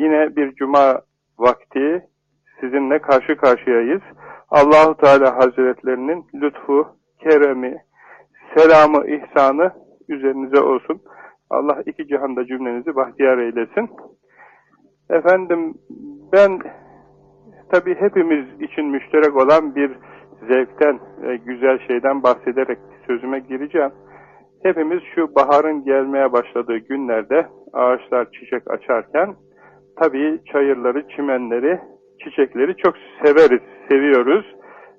Yine bir cuma vakti sizinle karşı karşıyayız. Allahu Teala Hazretlerinin lütfu, keremi, selamı, ihsanı üzerinize olsun. Allah iki cihanda cümlenizi bahtiyar eylesin. Efendim ben tabi hepimiz için müşterek olan bir zevkten, güzel şeyden bahsederek sözüme gireceğim. Hepimiz şu baharın gelmeye başladığı günlerde ağaçlar çiçek açarken tabii çayırları, çimenleri, çiçekleri çok severiz, seviyoruz.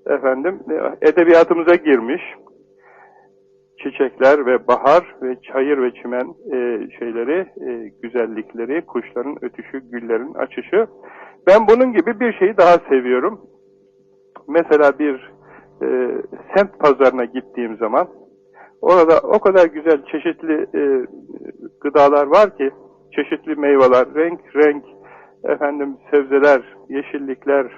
Efendim edebiyatımıza girmiş çiçekler ve bahar ve çayır ve çimen e, şeyleri, e, güzellikleri, kuşların ötüşü, güllerin açışı. Ben bunun gibi bir şeyi daha seviyorum. Mesela bir e, semt pazarına gittiğim zaman orada o kadar güzel çeşitli e, gıdalar var ki çeşitli meyveler, renk renk efendim sebzeler, yeşillikler,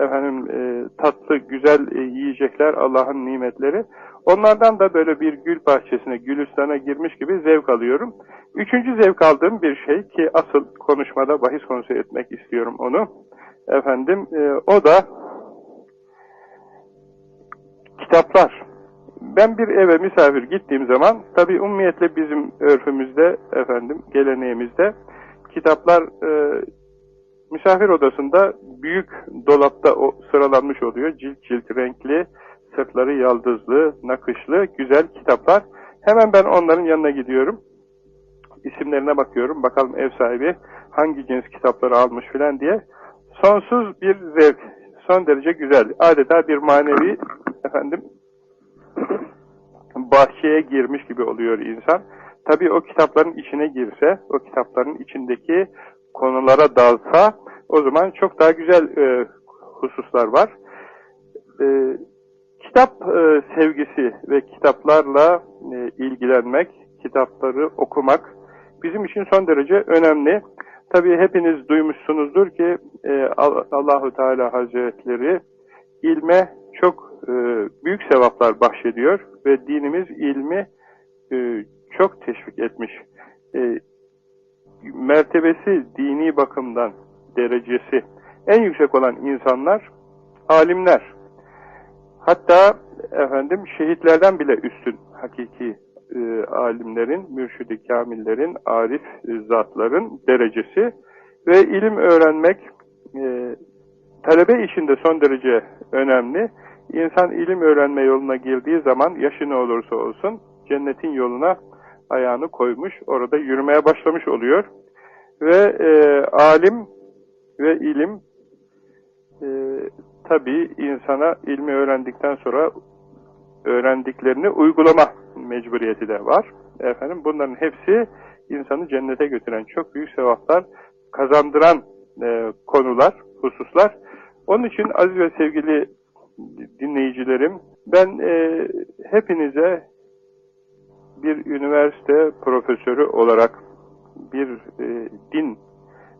efendim e, tatlı güzel e, yiyecekler Allah'ın nimetleri. Onlardan da böyle bir gül bahçesine, gülüstana girmiş gibi zevk alıyorum. Üçüncü zevk aldığım bir şey ki asıl konuşmada bahis konusu etmek istiyorum onu. Efendim e, o da kitaplar. Ben bir eve misafir gittiğim zaman tabi ummiyetle bizim örfümüzde efendim geleneğimizde kitaplar e, misafir odasında büyük dolapta o, sıralanmış oluyor. Cilt cilt renkli, sırtları yaldızlı, nakışlı, güzel kitaplar. Hemen ben onların yanına gidiyorum. İsimlerine bakıyorum. Bakalım ev sahibi hangi cins kitapları almış filan diye. Sonsuz bir zevk. Son derece güzel. Adeta bir manevi efendim bahçeye girmiş gibi oluyor insan. Tabii o kitapların içine girse, o kitapların içindeki konulara dalsa, o zaman çok daha güzel e, hususlar var. E, kitap e, sevgisi ve kitaplarla e, ilgilenmek, kitapları okumak bizim için son derece önemli. Tabii hepiniz duymuşsunuzdur ki e, Allahu Teala Hazretleri ilme çok e, büyük sevaplar bahşediyor ve dinimiz ilmi e, çok teşvik etmiş. E, mertebesi dini bakımdan derecesi en yüksek olan insanlar alimler. Hatta efendim şehitlerden bile üstün hakiki e, alimlerin, mürşidi kamillerin, arif e, zatların derecesi ve ilim öğrenmek e, talebe işinde son derece önemli. İnsan ilim öğrenme yoluna girdiği zaman yaşı ne olursa olsun cennetin yoluna ayağını koymuş, orada yürümeye başlamış oluyor. Ve e, alim ve ilim e, tabii insana ilmi öğrendikten sonra öğrendiklerini uygulama mecburiyeti de var. Efendim bunların hepsi insanı cennete götüren çok büyük sevaplar kazandıran e, konular, hususlar. Onun için aziz ve sevgili dinleyicilerim, ben e, hepinize bir üniversite profesörü olarak bir e, din,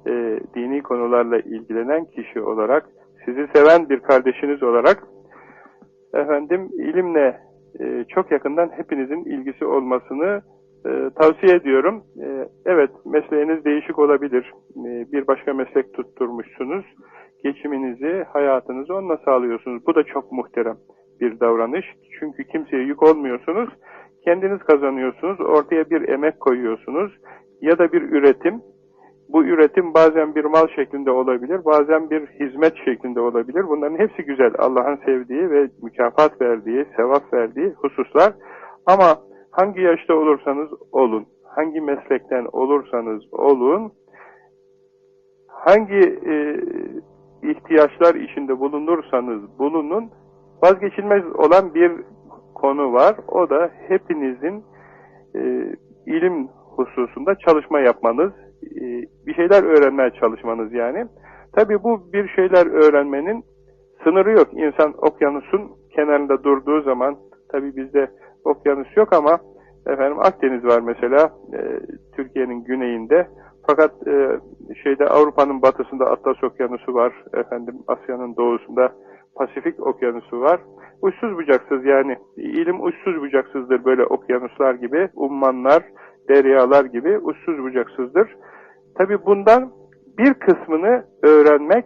e, dini konularla ilgilenen kişi olarak, sizi seven bir kardeşiniz olarak, efendim ilimle e, çok yakından hepinizin ilgisi olmasını e, tavsiye ediyorum. E, evet, mesleğiniz değişik olabilir. E, bir başka meslek tutturmuşsunuz. Geçiminizi, hayatınızı onunla sağlıyorsunuz. Bu da çok muhterem bir davranış. Çünkü kimseye yük olmuyorsunuz. Kendiniz kazanıyorsunuz. Ortaya bir emek koyuyorsunuz. Ya da bir üretim. Bu üretim bazen bir mal şeklinde olabilir, bazen bir hizmet şeklinde olabilir. Bunların hepsi güzel. Allah'ın sevdiği ve mükafat verdiği, sevap verdiği hususlar. Ama hangi yaşta olursanız olun, hangi meslekten olursanız olun, hangi e, ihtiyaçlar içinde bulunursanız bulunun, vazgeçilmez olan bir konu var. O da hepinizin e, ilim hususunda çalışma yapmanız, e, bir şeyler öğrenmeye çalışmanız yani. Tabi bu bir şeyler öğrenmenin sınırı yok. İnsan okyanusun kenarında durduğu zaman, tabi bizde okyanus yok ama efendim Akdeniz var mesela e, Türkiye'nin güneyinde. Fakat e, şeyde Avrupa'nın batısında Atlas Okyanusu var. Efendim Asya'nın doğusunda Pasifik Okyanusu var. Uçsuz bucaksız yani ilim uçsuz bucaksızdır böyle okyanuslar gibi, ummanlar, deryalar gibi uçsuz bucaksızdır. Tabi bundan bir kısmını öğrenmek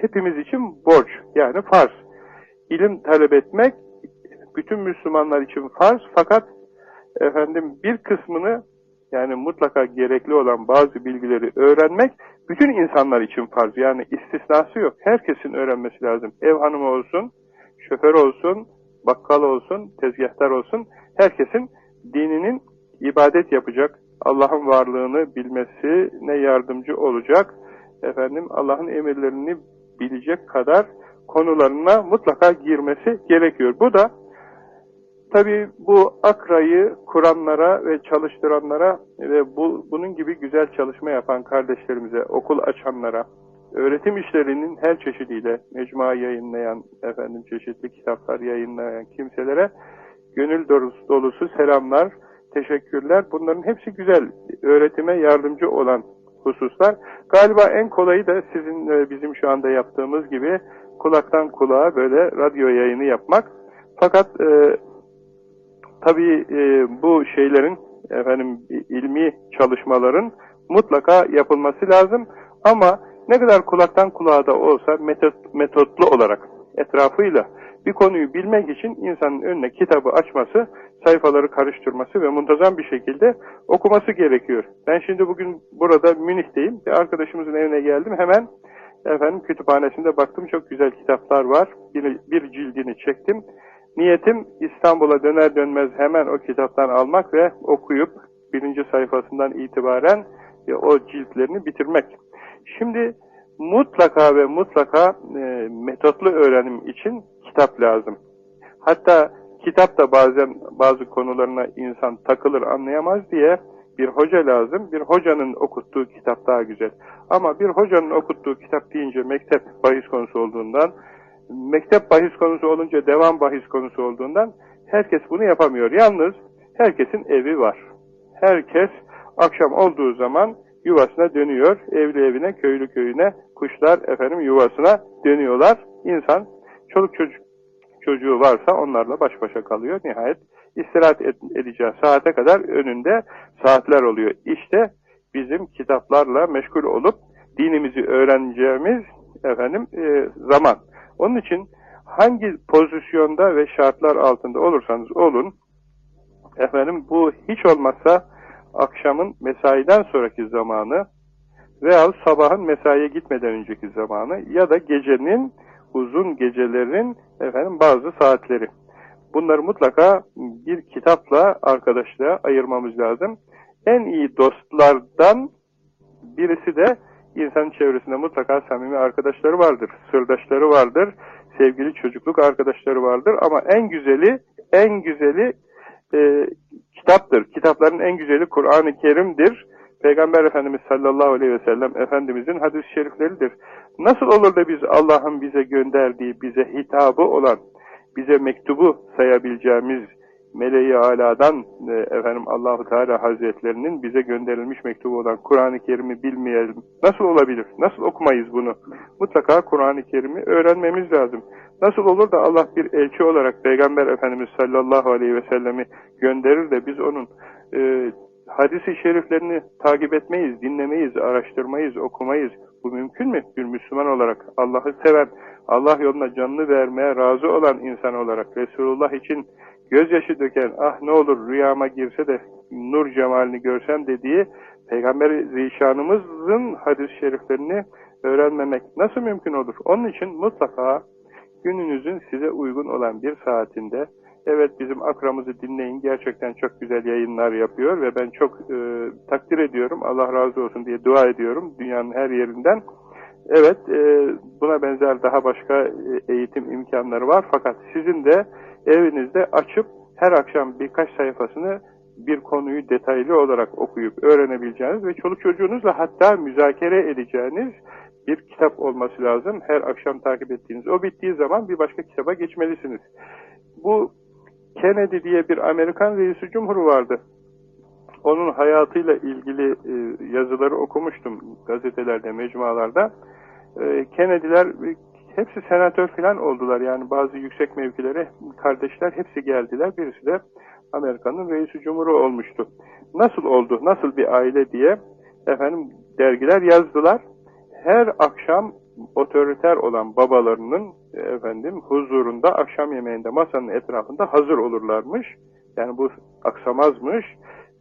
hepimiz için borç, yani farz. İlim talep etmek bütün Müslümanlar için farz fakat efendim bir kısmını yani mutlaka gerekli olan bazı bilgileri öğrenmek bütün insanlar için farz. Yani istisnası yok. Herkesin öğrenmesi lazım. Ev hanımı olsun, şoför olsun, bakkal olsun, tezgahtar olsun. Herkesin dininin ibadet yapacak, Allah'ın varlığını bilmesine yardımcı olacak, efendim Allah'ın emirlerini bilecek kadar konularına mutlaka girmesi gerekiyor. Bu da tabi bu akrayı kuranlara ve çalıştıranlara ve bu, bunun gibi güzel çalışma yapan kardeşlerimize, okul açanlara, öğretim işlerinin her çeşidiyle mecmua yayınlayan, efendim çeşitli kitaplar yayınlayan kimselere gönül dolusu, selamlar, teşekkürler. Bunların hepsi güzel, öğretime yardımcı olan hususlar. Galiba en kolayı da sizin e, bizim şu anda yaptığımız gibi kulaktan kulağa böyle radyo yayını yapmak. Fakat e, tabii e, bu şeylerin efendim ilmi çalışmaların mutlaka yapılması lazım. Ama ne kadar kulaktan kulağa da olsa metot, metotlu olarak etrafıyla bir konuyu bilmek için insanın önüne kitabı açması, sayfaları karıştırması ve muntazam bir şekilde okuması gerekiyor. Ben şimdi bugün burada Münih'teyim. Bir arkadaşımızın evine geldim. Hemen efendim kütüphanesinde baktım. Çok güzel kitaplar var. Bir, bir cildini çektim. Niyetim İstanbul'a döner dönmez hemen o kitaptan almak ve okuyup birinci sayfasından itibaren o ciltlerini bitirmek. Şimdi mutlaka ve mutlaka e, metotlu öğrenim için kitap lazım. Hatta kitap da bazen bazı konularına insan takılır anlayamaz diye bir hoca lazım. Bir hocanın okuttuğu kitap daha güzel. Ama bir hocanın okuttuğu kitap deyince mektep bahis konusu olduğundan, mektep bahis konusu olunca devam bahis konusu olduğundan herkes bunu yapamıyor. Yalnız herkesin evi var. Herkes akşam olduğu zaman yuvasına dönüyor. Evli evine, köylü köyüne, kuşlar efendim yuvasına dönüyorlar. İnsan çoluk çocuk çocuğu varsa onlarla baş başa kalıyor. Nihayet istirahat edeceği saate kadar önünde saatler oluyor. İşte bizim kitaplarla meşgul olup dinimizi öğreneceğimiz efendim e, zaman. Onun için hangi pozisyonda ve şartlar altında olursanız olun efendim bu hiç olmazsa akşamın mesaiden sonraki zamanı veya sabahın mesaiye gitmeden önceki zamanı ya da gecenin uzun gecelerin efendim bazı saatleri. Bunları mutlaka bir kitapla arkadaşlığa ayırmamız lazım. En iyi dostlardan birisi de insanın çevresinde mutlaka samimi arkadaşları vardır, sırdaşları vardır, sevgili çocukluk arkadaşları vardır ama en güzeli, en güzeli e, kitaptır. Kitapların en güzeli Kur'an-ı Kerim'dir. Peygamber Efendimiz sallallahu aleyhi ve sellem Efendimizin hadis-i şerifleridir. Nasıl olur da biz Allah'ın bize gönderdiği, bize hitabı olan, bize mektubu sayabileceğimiz meleği aladan e, efendim Allahu Teala Hazretlerinin bize gönderilmiş mektubu olan Kur'an-ı Kerim'i bilmeyelim. Nasıl olabilir? Nasıl okumayız bunu? Mutlaka Kur'an-ı Kerim'i öğrenmemiz lazım. Nasıl olur da Allah bir elçi olarak Peygamber Efendimiz sallallahu aleyhi ve sellemi gönderir de biz onun e, hadisi şeriflerini takip etmeyiz, dinlemeyiz, araştırmayız, okumayız. Bu mümkün mü? Bir Müslüman olarak Allah'ı seven, Allah yoluna canını vermeye razı olan insan olarak Resulullah için gözyaşı döken, ah ne olur rüyama girse de nur cemalini görsem dediği Peygamber Zişanımızın hadis-i şeriflerini öğrenmemek nasıl mümkün olur? Onun için mutlaka gününüzün size uygun olan bir saatinde evet bizim akramızı dinleyin gerçekten çok güzel yayınlar yapıyor ve ben çok e, takdir ediyorum Allah razı olsun diye dua ediyorum dünyanın her yerinden evet e, buna benzer daha başka e, eğitim imkanları var fakat sizin de evinizde açıp her akşam birkaç sayfasını bir konuyu detaylı olarak okuyup öğrenebileceğiniz ve çoluk çocuğunuzla hatta müzakere edeceğiniz bir kitap olması lazım. Her akşam takip ettiğiniz. O bittiği zaman bir başka kitaba geçmelisiniz. Bu Kennedy diye bir Amerikan reisi cumhuru vardı. Onun hayatıyla ilgili e, yazıları okumuştum gazetelerde, mecmualarda. E, Kennedy'ler e, hepsi senatör falan oldular. Yani bazı yüksek mevkilere kardeşler hepsi geldiler. Birisi de Amerika'nın reisi cumhuru olmuştu. Nasıl oldu, nasıl bir aile diye efendim dergiler yazdılar. her akşam otoriter olan babalarının efendim huzurunda akşam yemeğinde masanın etrafında hazır olurlarmış. Yani bu aksamazmış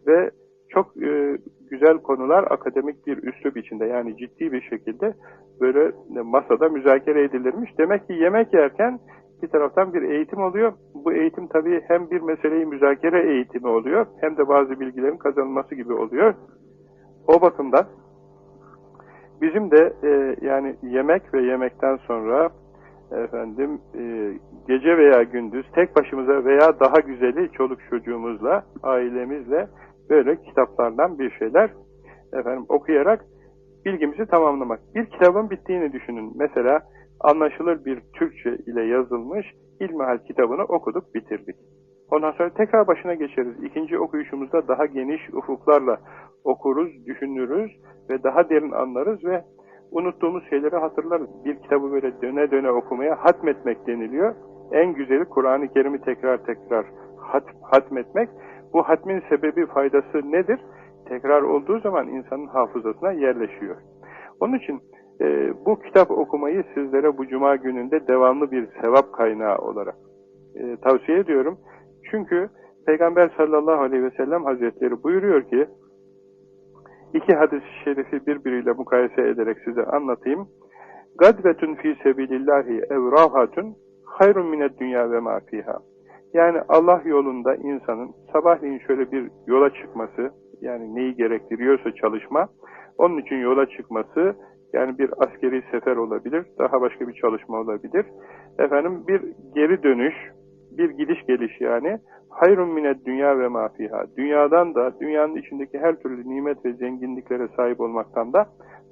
ve çok e, güzel konular akademik bir üslup içinde yani ciddi bir şekilde böyle masada müzakere edilirmiş. Demek ki yemek yerken bir taraftan bir eğitim oluyor. Bu eğitim tabii hem bir meseleyi müzakere eğitimi oluyor hem de bazı bilgilerin kazanılması gibi oluyor. O bakımdan bizim de e, yani yemek ve yemekten sonra efendim e, gece veya gündüz tek başımıza veya daha güzeli çoluk çocuğumuzla, ailemizle böyle kitaplardan bir şeyler efendim okuyarak bilgimizi tamamlamak. Bir kitabın bittiğini düşünün. Mesela anlaşılır bir Türkçe ile yazılmış İlmihal kitabını okuduk, bitirdik. Ondan sonra tekrar başına geçeriz. İkinci okuyuşumuzda daha geniş ufuklarla okuruz, düşünürüz ve daha derin anlarız ve unuttuğumuz şeyleri hatırlarız. Bir kitabı böyle döne döne okumaya hatmetmek deniliyor. En güzeli Kur'an-ı Kerim'i tekrar tekrar hat, hatmetmek. Bu hatmin sebebi, faydası nedir? Tekrar olduğu zaman insanın hafızasına yerleşiyor. Onun için e, bu kitap okumayı sizlere bu cuma gününde devamlı bir sevap kaynağı olarak e, tavsiye ediyorum. Çünkü Peygamber sallallahu aleyhi ve sellem hazretleri buyuruyor ki iki hadis-i şerifi birbiriyle mukayese ederek size anlatayım. Gadvetun fi sebilillahi evrahatun hayrun mined dünya ve ma fiha. Yani Allah yolunda insanın sabahleyin şöyle bir yola çıkması, yani neyi gerektiriyorsa çalışma, onun için yola çıkması, yani bir askeri sefer olabilir, daha başka bir çalışma olabilir. Efendim bir geri dönüş, bir gidiş geliş yani, hayrun mined dünya ve mafiha. Dünyadan da, dünyanın içindeki her türlü nimet ve zenginliklere sahip olmaktan da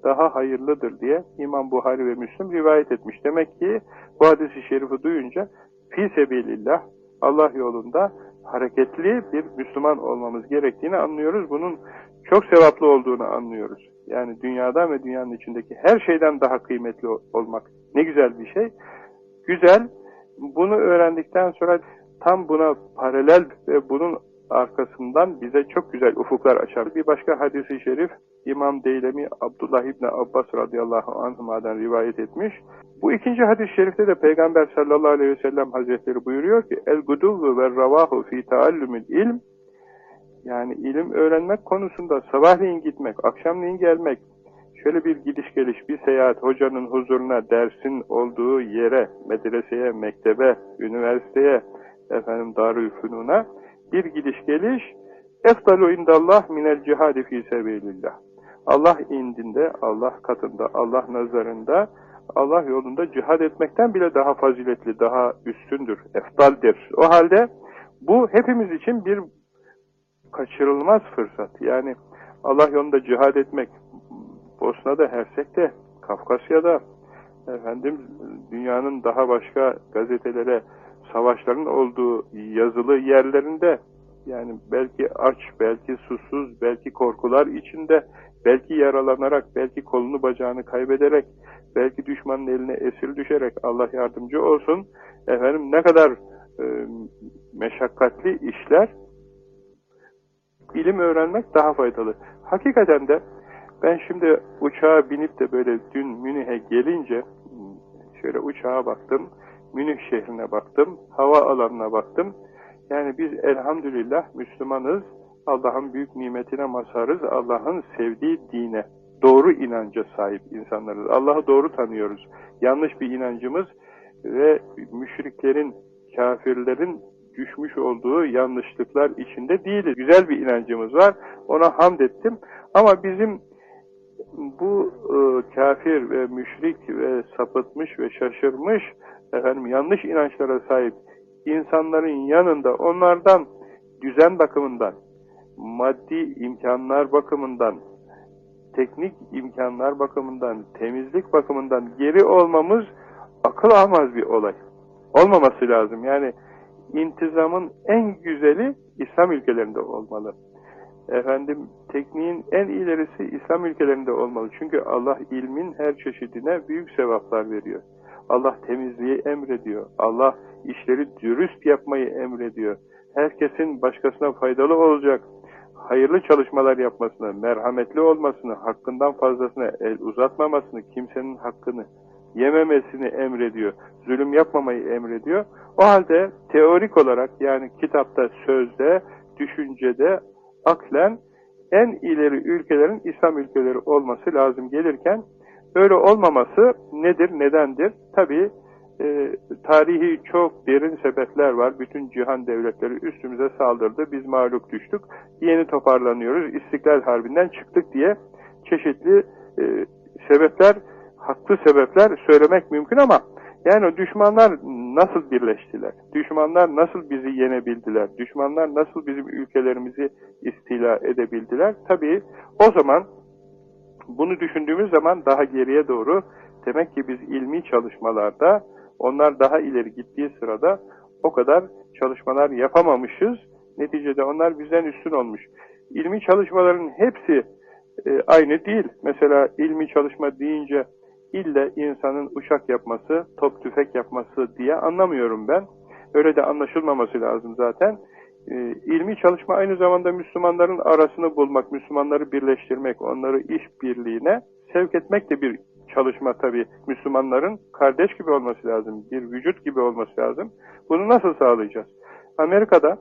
daha hayırlıdır diye İmam Buhari ve Müslüm rivayet etmiş. Demek ki bu hadisi şerifi duyunca fi sebilillah Allah yolunda hareketli bir Müslüman olmamız gerektiğini anlıyoruz. Bunun çok sevaplı olduğunu anlıyoruz. Yani dünyadan ve dünyanın içindeki her şeyden daha kıymetli olmak ne güzel bir şey. Güzel, bunu öğrendikten sonra tam buna paralel ve bunun arkasından bize çok güzel ufuklar açar. Bir başka hadisi şerif İmam Deylemi Abdullah İbni Abbas radıyallahu anhuma'dan rivayet etmiş. Bu ikinci hadis-i şerifte de Peygamber sallallahu aleyhi ve sellem hazretleri buyuruyor ki El guduvvu ve ravahu fi taallümül ilm yani ilim öğrenmek konusunda sabahleyin gitmek, akşamleyin gelmek, şöyle bir gidiş geliş, bir seyahat, hocanın huzuruna, dersin olduğu yere, medreseye, mektebe, üniversiteye, efendim darülfünuna bir gidiş geliş, efdalu indallah minel cihadi fi sebilillah. Allah indinde, Allah katında, Allah nazarında, Allah yolunda cihad etmekten bile daha faziletli, daha üstündür, eftaldir. O halde bu hepimiz için bir kaçırılmaz fırsat. Yani Allah yolunda cihad etmek, Bosna'da, Hersek'te, Kafkasya'da, efendim dünyanın daha başka gazetelere savaşların olduğu yazılı yerlerinde yani belki aç, belki susuz, belki korkular içinde, belki yaralanarak, belki kolunu bacağını kaybederek, belki düşmanın eline esir düşerek Allah yardımcı olsun. Efendim ne kadar e, meşakkatli işler ilim öğrenmek daha faydalı. Hakikaten de ben şimdi uçağa binip de böyle dün Münih'e gelince şöyle uçağa baktım, Münih şehrine baktım, hava alanına baktım. Yani biz elhamdülillah Müslümanız, Allah'ın büyük nimetine mazharız, Allah'ın sevdiği dine, doğru inanca sahip insanlarız. Allah'ı doğru tanıyoruz. Yanlış bir inancımız ve müşriklerin, kafirlerin düşmüş olduğu yanlışlıklar içinde değiliz. Güzel bir inancımız var. Ona hamd ettim. Ama bizim bu e, kafir ve müşrik ve sapıtmış ve şaşırmış efendim yanlış inançlara sahip insanların yanında onlardan düzen bakımından, maddi imkanlar bakımından, teknik imkanlar bakımından, temizlik bakımından geri olmamız akıl almaz bir olay. Olmaması lazım. Yani intizamın en güzeli İslam ülkelerinde olmalı. Efendim tekniğin en ilerisi İslam ülkelerinde olmalı. Çünkü Allah ilmin her çeşidine büyük sevaplar veriyor. Allah temizliği emrediyor. Allah işleri dürüst yapmayı emrediyor. Herkesin başkasına faydalı olacak, hayırlı çalışmalar yapmasını, merhametli olmasını, hakkından fazlasını el uzatmamasını, kimsenin hakkını yememesini emrediyor. Zulüm yapmamayı emrediyor. O halde teorik olarak yani kitapta, sözde, düşüncede, aklen en ileri ülkelerin İslam ülkeleri olması lazım gelirken öyle olmaması nedir, nedendir? Tabii e, tarihi çok derin sebepler var. Bütün cihan devletleri üstümüze saldırdı. Biz mağlup düştük. Yeni toparlanıyoruz. İstiklal Harbi'nden çıktık diye çeşitli e, sebepler, haklı sebepler söylemek mümkün ama yani o düşmanlar nasıl birleştiler? Düşmanlar nasıl bizi yenebildiler? Düşmanlar nasıl bizim ülkelerimizi istila edebildiler? Tabii o zaman bunu düşündüğümüz zaman daha geriye doğru demek ki biz ilmi çalışmalarda onlar daha ileri gittiği sırada o kadar çalışmalar yapamamışız. Neticede onlar bizden üstün olmuş. İlmi çalışmaların hepsi e, aynı değil. Mesela ilmi çalışma deyince ille insanın uçak yapması, top tüfek yapması diye anlamıyorum ben. Öyle de anlaşılmaması lazım zaten. E, ilmi çalışma aynı zamanda Müslümanların arasını bulmak, Müslümanları birleştirmek, onları iş birliğine sevk etmek de bir çalışma tabi Müslümanların kardeş gibi olması lazım, bir vücut gibi olması lazım. Bunu nasıl sağlayacağız? Amerika'da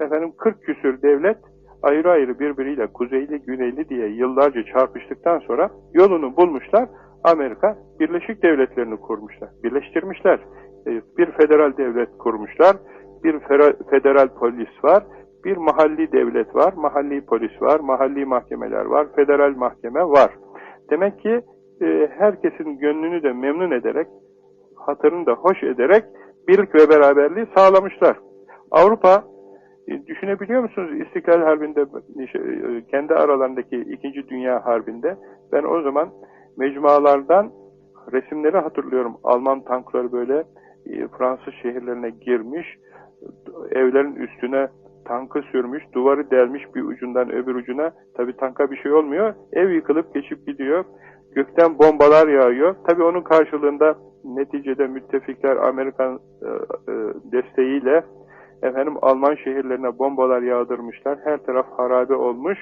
efendim 40 küsür devlet ayrı ayrı birbiriyle kuzeyli güneyli diye yıllarca çarpıştıktan sonra yolunu bulmuşlar. Amerika Birleşik Devletlerini kurmuşlar, birleştirmişler. E, bir federal devlet kurmuşlar, bir federal polis var, bir mahalli devlet var, mahalli polis var, mahalli mahkemeler var, federal mahkeme var. Demek ki e, herkesin gönlünü de memnun ederek, hatırını da hoş ederek birlik ve beraberliği sağlamışlar. Avrupa, e, düşünebiliyor musunuz İstiklal Harbi'nde, kendi aralarındaki İkinci Dünya Harbi'nde, ben o zaman mecmualardan resimleri hatırlıyorum. Alman tankları böyle e, Fransız şehirlerine girmiş, evlerin üstüne tankı sürmüş, duvarı delmiş bir ucundan öbür ucuna. Tabi tanka bir şey olmuyor. Ev yıkılıp geçip gidiyor. Gökten bombalar yağıyor. Tabi onun karşılığında neticede müttefikler Amerikan e, e, desteğiyle efendim Alman şehirlerine bombalar yağdırmışlar. Her taraf harabe olmuş.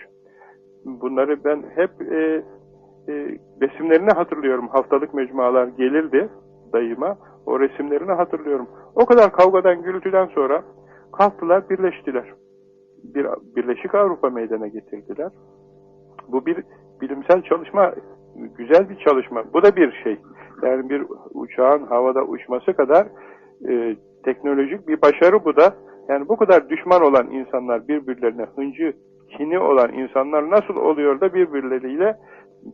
Bunları ben hep e, e, resimlerini hatırlıyorum. Haftalık mecmualar gelirdi dayıma. O resimlerini hatırlıyorum. O kadar kavgadan, gürültüden sonra kalktılar, birleştiler. Bir Birleşik Avrupa meydana getirdiler. Bu bir bilimsel çalışma güzel bir çalışma. Bu da bir şey. Yani bir uçağın havada uçması kadar e, teknolojik bir başarı bu da. Yani bu kadar düşman olan insanlar birbirlerine hıncı, kini olan insanlar nasıl oluyor da birbirleriyle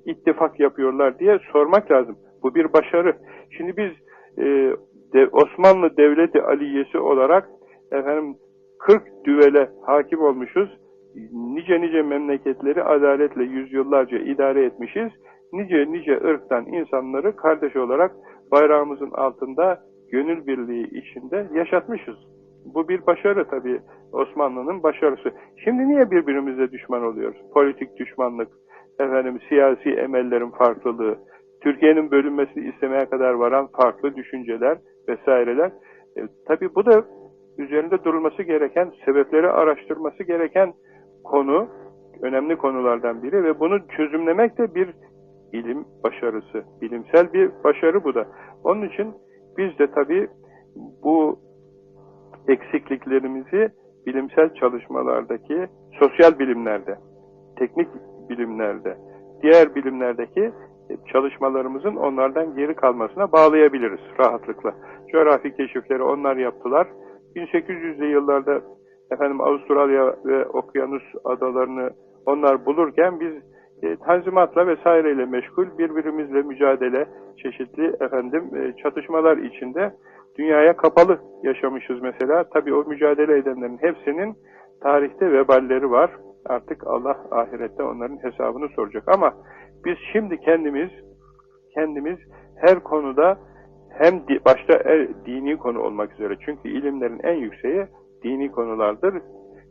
ittifak yapıyorlar diye sormak lazım. Bu bir başarı. Şimdi biz e, de, Osmanlı Devleti Aliyesi olarak efendim 40 düvele hakim olmuşuz. Nice nice memleketleri adaletle yüzyıllarca idare etmişiz nice nice ırktan insanları kardeş olarak bayrağımızın altında gönül birliği içinde yaşatmışız. Bu bir başarı tabii Osmanlı'nın başarısı. Şimdi niye birbirimize düşman oluyoruz? Politik düşmanlık, efendim siyasi emellerin farklılığı, Türkiye'nin bölünmesini istemeye kadar varan farklı düşünceler vesaireler. E, tabii bu da üzerinde durulması gereken, sebepleri araştırması gereken konu, önemli konulardan biri ve bunu çözümlemek de bir ilim başarısı, bilimsel bir başarı bu da. Onun için biz de tabii bu eksikliklerimizi bilimsel çalışmalardaki, sosyal bilimlerde, teknik bilimlerde, diğer bilimlerdeki çalışmalarımızın onlardan geri kalmasına bağlayabiliriz rahatlıkla. Coğrafi keşifleri onlar yaptılar. 1800'lü yıllarda efendim Avustralya ve Okyanus adalarını onlar bulurken biz e, tanzimatla vesaireyle meşgul, birbirimizle mücadele, çeşitli efendim e, çatışmalar içinde dünyaya kapalı yaşamışız mesela. Tabii o mücadele edenlerin hepsinin tarihte veballeri var. Artık Allah ahirette onların hesabını soracak. Ama biz şimdi kendimiz kendimiz her konuda hem başta er, dini konu olmak üzere çünkü ilimlerin en yükseği dini konulardır.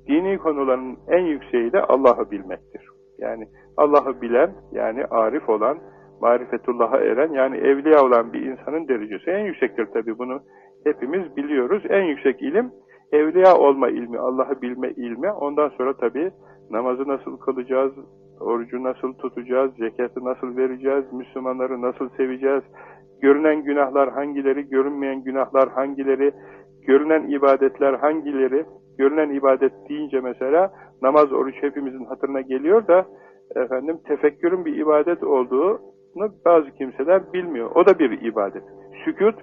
Dini konuların en yükseği de Allah'ı bilmektir. Yani Allah'ı bilen, yani arif olan, marifetullah'a eren, yani evliya olan bir insanın derecesi en yüksektir tabi bunu hepimiz biliyoruz. En yüksek ilim, Evliya olma ilmi, Allah'ı bilme ilmi. Ondan sonra tabii namazı nasıl kılacağız, orucu nasıl tutacağız, zekatı nasıl vereceğiz, Müslümanları nasıl seveceğiz, görünen günahlar hangileri, görünmeyen günahlar hangileri, görünen ibadetler hangileri, görünen ibadet deyince mesela namaz, oruç hepimizin hatırına geliyor da efendim tefekkürün bir ibadet olduğunu bazı kimseler bilmiyor. O da bir ibadet. Sükut,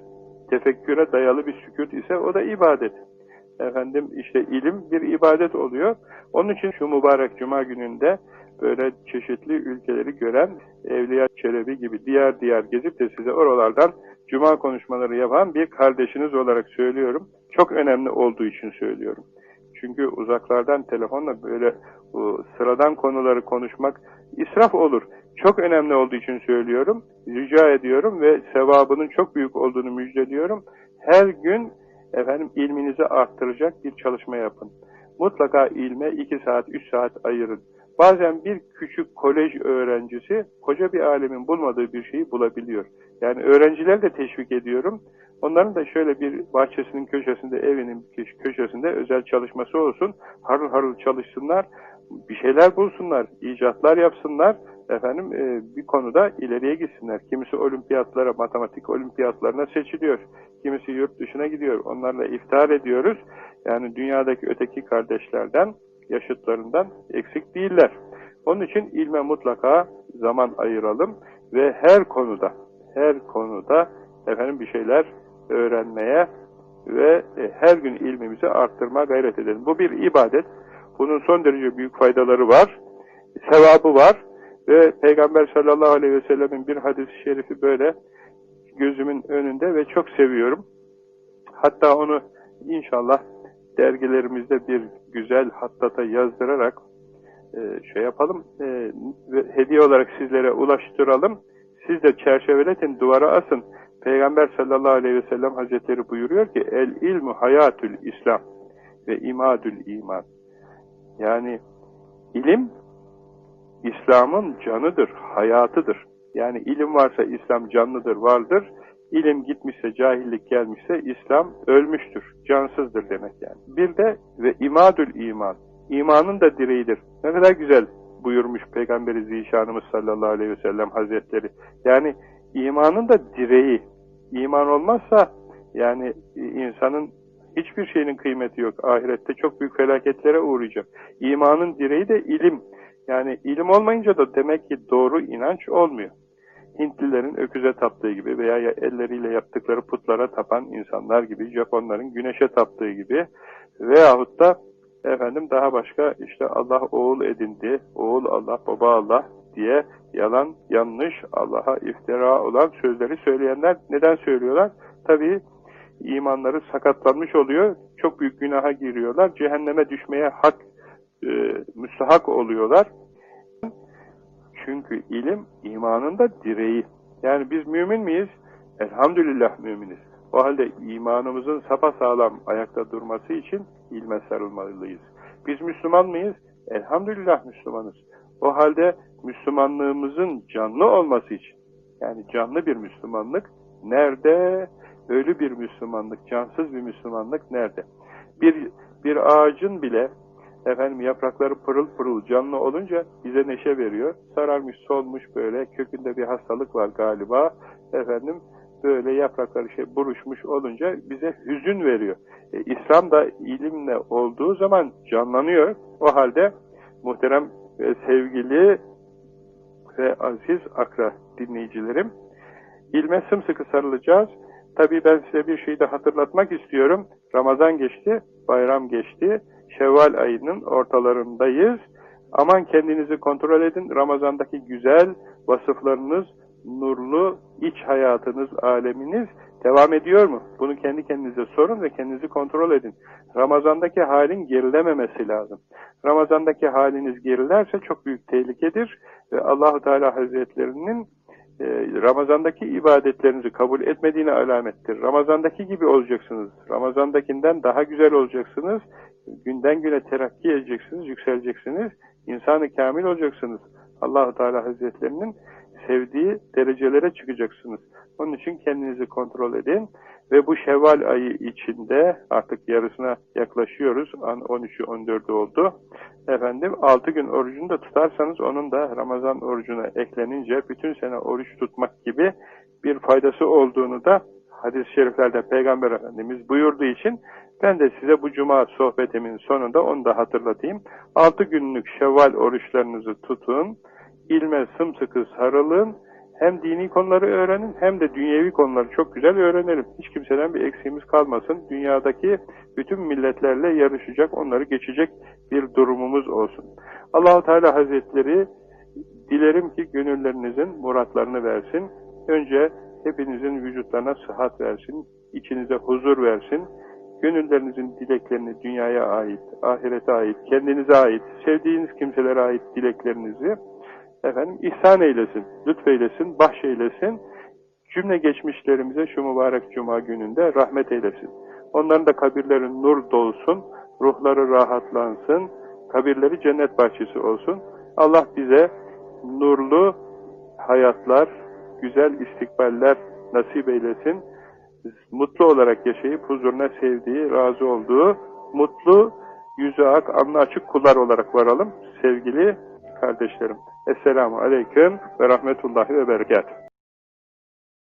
tefekküre dayalı bir sükut ise o da ibadet. Efendim işte ilim bir ibadet oluyor. Onun için şu mübarek cuma gününde böyle çeşitli ülkeleri gören Evliya Çelebi gibi diğer diğer gezip de size oralardan cuma konuşmaları yapan bir kardeşiniz olarak söylüyorum. Çok önemli olduğu için söylüyorum. Çünkü uzaklardan telefonla böyle sıradan konuları konuşmak israf olur. Çok önemli olduğu için söylüyorum. Rica ediyorum ve sevabının çok büyük olduğunu müjdeliyorum. Her gün efendim ilminizi arttıracak bir çalışma yapın. Mutlaka ilme 2 saat, 3 saat ayırın. Bazen bir küçük kolej öğrencisi koca bir alemin bulmadığı bir şeyi bulabiliyor. Yani öğrenciler de teşvik ediyorum. Onların da şöyle bir bahçesinin köşesinde, evinin köşesinde özel çalışması olsun. Harıl harıl çalışsınlar, bir şeyler bulsunlar, icatlar yapsınlar. Efendim e, bir konuda ileriye gitsinler. Kimisi olimpiyatlara, matematik olimpiyatlarına seçiliyor. Kimisi yurt dışına gidiyor. Onlarla iftar ediyoruz. Yani dünyadaki öteki kardeşlerden, yaşıtlarından eksik değiller. Onun için ilme mutlaka zaman ayıralım ve her konuda, her konuda efendim bir şeyler öğrenmeye ve e, her gün ilmimizi arttırma gayret edelim. Bu bir ibadet. Bunun son derece büyük faydaları var. Sevabı var. Ve Peygamber sallallahu aleyhi ve sellemin bir hadis-i şerifi böyle gözümün önünde ve çok seviyorum. Hatta onu inşallah dergilerimizde bir güzel hattata yazdırarak e, şey yapalım, e, hediye olarak sizlere ulaştıralım. Siz de çerçeveletin, duvara asın. Peygamber sallallahu aleyhi ve sellem hazretleri buyuruyor ki, el ilmu hayatül İslam ve imadül iman. Yani ilim, İslam'ın canıdır, hayatıdır. Yani ilim varsa İslam canlıdır, vardır. İlim gitmişse, cahillik gelmişse İslam ölmüştür, cansızdır demek yani. Bir de ve imadül iman. İmanın da direğidir. Ne kadar güzel buyurmuş Peygamberi Zişanımız sallallahu aleyhi ve sellem hazretleri. Yani imanın da direği. İman olmazsa yani insanın hiçbir şeyinin kıymeti yok. Ahirette çok büyük felaketlere uğrayacak. İmanın direği de ilim. Yani ilim olmayınca da demek ki doğru inanç olmuyor. Hintlilerin öküze taptığı gibi veya elleriyle yaptıkları putlara tapan insanlar gibi, Japonların güneşe taptığı gibi veyahut da efendim daha başka işte Allah oğul edindi, oğul Allah, baba Allah diye yalan, yanlış, Allah'a iftira olan sözleri söyleyenler neden söylüyorlar? Tabii imanları sakatlanmış oluyor, çok büyük günaha giriyorlar, cehenneme düşmeye hak, e, müstahak oluyorlar. Çünkü ilim imanın da direği. Yani biz mümin miyiz? Elhamdülillah müminiz. O halde imanımızın sapasağlam ayakta durması için ilme sarılmalıyız. Biz Müslüman mıyız? Elhamdülillah Müslümanız. O halde Müslümanlığımızın canlı olması için, yani canlı bir Müslümanlık nerede? Ölü bir Müslümanlık, cansız bir Müslümanlık nerede? Bir, bir ağacın bile efendim yaprakları pırıl pırıl canlı olunca bize neşe veriyor. Sararmış, solmuş böyle, kökünde bir hastalık var galiba. Efendim böyle yaprakları şey buruşmuş olunca bize hüzün veriyor. E, İslam da ilimle olduğu zaman canlanıyor. O halde muhterem ve sevgili ve aziz akra dinleyicilerim, ilme sımsıkı sarılacağız. Tabii ben size bir şeyi de hatırlatmak istiyorum. Ramazan geçti, bayram geçti. Şevval ayının ortalarındayız. Aman kendinizi kontrol edin. Ramazandaki güzel vasıflarınız, nurlu iç hayatınız, aleminiz devam ediyor mu? Bunu kendi kendinize sorun ve kendinizi kontrol edin. Ramazandaki halin gerilememesi lazım. Ramazandaki haliniz gerilerse çok büyük tehlikedir ve Allahu Teala Hazretlerinin e, Ramazandaki ibadetlerinizi kabul etmediğine alamettir. Ramazandaki gibi olacaksınız. Ramazandakinden daha güzel olacaksınız. Günden güne terakki edeceksiniz, yükseleceksiniz. İnsanı kamil olacaksınız. Allahu Teala Hazretlerinin sevdiği derecelere çıkacaksınız. Onun için kendinizi kontrol edin ve bu Şevval ayı içinde artık yarısına yaklaşıyoruz. An 13'ü 14'ü oldu. Efendim 6 gün orucunu da tutarsanız onun da Ramazan orucuna eklenince bütün sene oruç tutmak gibi bir faydası olduğunu da hadis-i şeriflerde Peygamber Efendimiz buyurduğu için ben de size bu cuma sohbetimin sonunda onu da hatırlatayım. 6 günlük şevval oruçlarınızı tutun, ilme sımsıkı sarılın, hem dini konuları öğrenin hem de dünyevi konuları çok güzel öğrenelim. Hiç kimseden bir eksiğimiz kalmasın. Dünyadaki bütün milletlerle yarışacak, onları geçecek bir durumumuz olsun. Allahu Teala Hazretleri dilerim ki gönüllerinizin muratlarını versin. Önce hepinizin vücutlarına sıhhat versin, içinize huzur versin. Gönüllerinizin dileklerini dünyaya ait, ahirete ait, kendinize ait, sevdiğiniz kimselere ait dileklerinizi efendim ihsan eylesin, lütfeylesin, bahşeylesin. Cümle geçmişlerimize şu mübarek cuma gününde rahmet eylesin. Onların da kabirleri nur dolsun, ruhları rahatlansın, kabirleri cennet bahçesi olsun. Allah bize nurlu hayatlar, güzel istikballer nasip eylesin. Mutlu olarak yaşayıp huzuruna sevdiği, razı olduğu, mutlu, yüzü ak, alnı açık kullar olarak varalım sevgili kardeşlerim. Esselamu Aleyküm ve Rahmetullahi ve Berekatuhu.